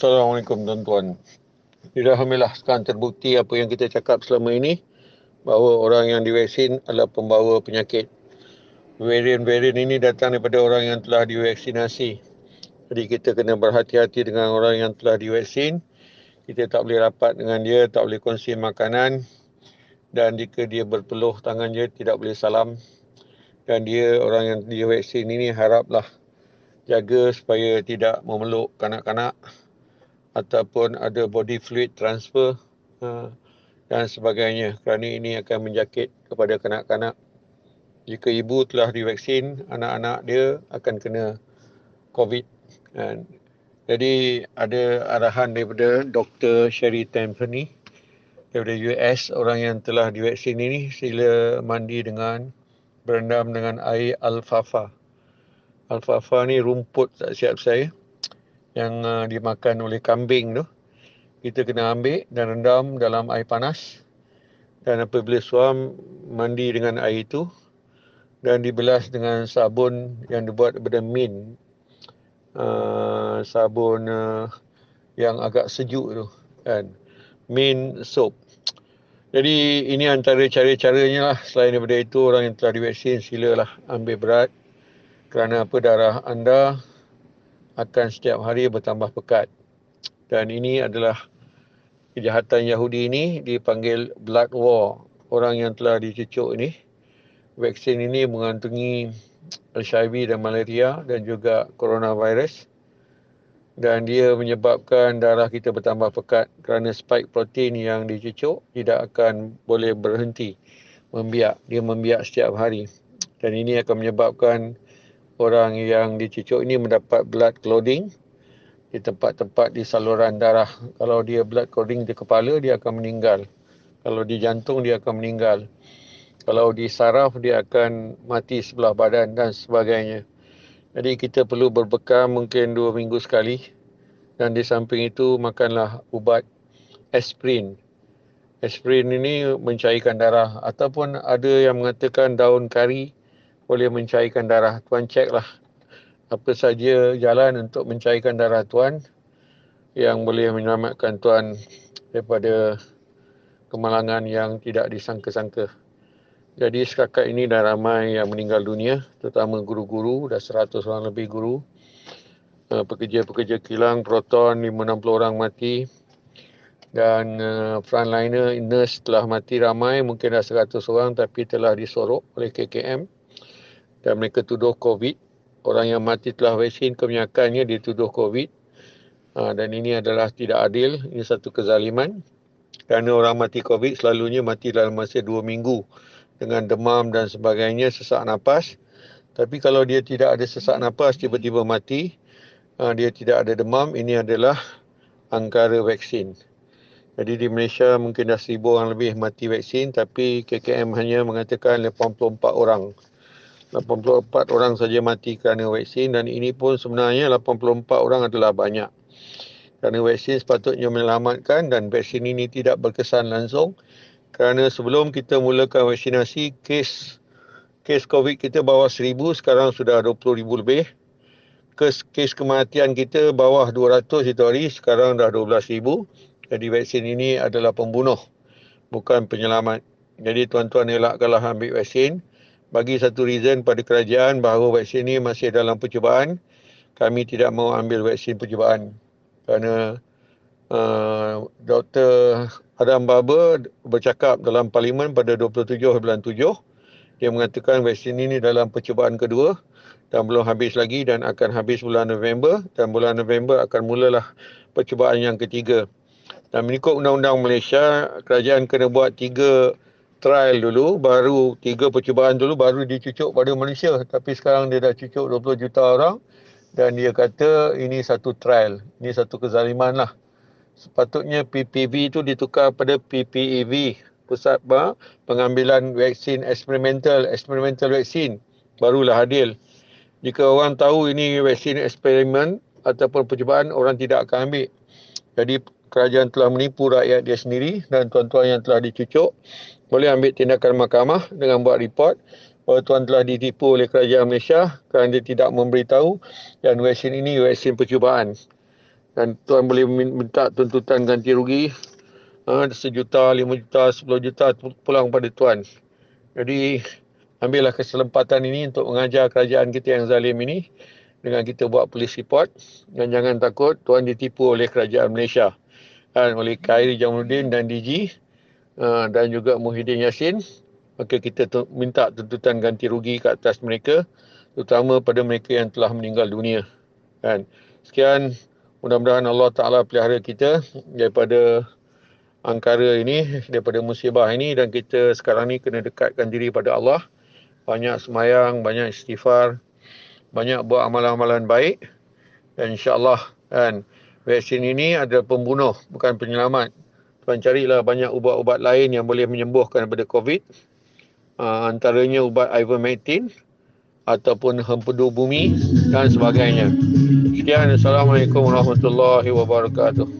Assalamualaikum tuan-tuan. Alhamdulillah sekarang terbukti apa yang kita cakap selama ini bahawa orang yang divaksin adalah pembawa penyakit. Varian-varian ini datang daripada orang yang telah divaksinasi. Jadi kita kena berhati-hati dengan orang yang telah divaksin. Kita tak boleh rapat dengan dia, tak boleh kongsi makanan. Dan jika dia berpeluh tangan dia, tidak boleh salam. Dan dia orang yang divaksin ini haraplah jaga supaya tidak memeluk kanak-kanak ataupun ada body fluid transfer uh, dan sebagainya kerana ini akan menjakit kepada kanak-kanak. Jika ibu telah divaksin, anak-anak dia akan kena COVID. Dan jadi ada arahan daripada Dr. Sherry Tampany daripada US, orang yang telah divaksin ini sila mandi dengan berendam dengan air alfafa. Alfafa ni rumput tak siap saya yang uh, dimakan oleh kambing tu kita kena ambil dan rendam dalam air panas. Dan apabila suam mandi dengan air itu dan dibelas dengan sabun yang dibuat daripada mint uh, sabun uh, yang agak sejuk tu kan? Mint soap. Jadi ini antara cara-caranya lah. Selain daripada itu orang yang telah divaksin silalah ambil berat. Kerana apa darah anda akan setiap hari bertambah pekat. Dan ini adalah kejahatan Yahudi ini dipanggil blood war. Orang yang telah dicucuk ini, vaksin ini mengantungi HIV dan malaria dan juga coronavirus. Dan dia menyebabkan darah kita bertambah pekat kerana spike protein yang dicucuk tidak akan boleh berhenti membiak. Dia membiak setiap hari. Dan ini akan menyebabkan orang yang dicucuk ini mendapat blood clotting di tempat-tempat di saluran darah. Kalau dia blood clotting di kepala, dia akan meninggal. Kalau di jantung, dia akan meninggal. Kalau di saraf, dia akan mati sebelah badan dan sebagainya. Jadi kita perlu berbekam mungkin dua minggu sekali. Dan di samping itu, makanlah ubat aspirin. Aspirin ini mencairkan darah. Ataupun ada yang mengatakan daun kari boleh mencairkan darah. Tuan ceklah apa saja jalan untuk mencairkan darah tuan yang boleh menyelamatkan tuan daripada kemalangan yang tidak disangka-sangka. Jadi setakat ini dah ramai yang meninggal dunia, terutama guru-guru, dah 100 orang lebih guru. Eh, pekerja-pekerja kilang, proton, 560 orang mati. Dan uh, frontliner, nurse telah mati ramai, mungkin dah 100 orang tapi telah disorok oleh KKM dan mereka tuduh COVID. Orang yang mati telah vaksin kebanyakannya dituduh COVID. Ha, dan ini adalah tidak adil. Ini satu kezaliman. Kerana orang mati COVID selalunya mati dalam masa dua minggu. Dengan demam dan sebagainya, sesak nafas. Tapi kalau dia tidak ada sesak nafas, tiba-tiba mati. Ha, dia tidak ada demam, ini adalah angkara vaksin. Jadi di Malaysia mungkin dah seribu orang lebih mati vaksin. Tapi KKM hanya mengatakan 84 orang. 84 orang saja mati kerana vaksin dan ini pun sebenarnya 84 orang adalah banyak. Kerana vaksin sepatutnya menyelamatkan dan vaksin ini tidak berkesan langsung. Kerana sebelum kita mulakan vaksinasi, kes kes COVID kita bawah 1000, sekarang sudah 20,000 lebih. Kes, kes kematian kita bawah 200 itu hari, sekarang dah 12,000. Jadi vaksin ini adalah pembunuh, bukan penyelamat. Jadi tuan-tuan elakkanlah ambil vaksin bagi satu reason pada kerajaan bahawa vaksin ini masih dalam percubaan, kami tidak mahu ambil vaksin percubaan. Kerana uh, Dr. Adam Barber bercakap dalam parlimen pada 27 bulan 7, dia mengatakan vaksin ini dalam percubaan kedua dan belum habis lagi dan akan habis bulan November dan bulan November akan mulalah percubaan yang ketiga. Dan mengikut undang-undang Malaysia, kerajaan kena buat tiga trial dulu baru tiga percubaan dulu baru dicucuk pada Malaysia. Tapi sekarang dia dah cucuk 20 juta orang dan dia kata ini satu trial ini satu kezaliman lah. Sepatutnya PPV itu ditukar pada PPEV pusat pengambilan vaksin eksperimental eksperimental vaksin. Barulah adil jika orang tahu ini vaksin eksperimen ataupun percubaan orang tidak akan ambil. Jadi kerajaan telah menipu rakyat dia sendiri dan tuan-tuan yang telah dicucuk boleh ambil tindakan mahkamah dengan buat report bahawa tuan telah ditipu oleh kerajaan Malaysia kerana dia tidak memberitahu yang vaksin ini vaksin percubaan. dan tuan boleh minta tuntutan ganti rugi ha, sejuta, lima juta, sepuluh juta pulang pada tuan. Jadi ambillah kesempatan ini untuk mengajar kerajaan kita yang zalim ini dengan kita buat polis report dan jangan takut tuan ditipu oleh kerajaan Malaysia dan oleh Khairi Jamaluddin dan DG uh, dan juga Muhyiddin Yassin. Maka kita minta tuntutan ganti rugi ke atas mereka terutama pada mereka yang telah meninggal dunia. Kan? Sekian. Mudah-mudahan Allah Taala pelihara kita daripada angkara ini daripada musibah ini dan kita sekarang ni kena dekatkan diri pada Allah. Banyak semayang banyak istighfar banyak buat amalan-amalan baik. Dan insyaallah kan vaksin ini adalah pembunuh bukan penyelamat. Tuan carilah banyak ubat-ubat lain yang boleh menyembuhkan daripada covid. Uh, antaranya ubat ivermectin ataupun hempedu bumi dan sebagainya. Sekian. Assalamualaikum warahmatullahi wabarakatuh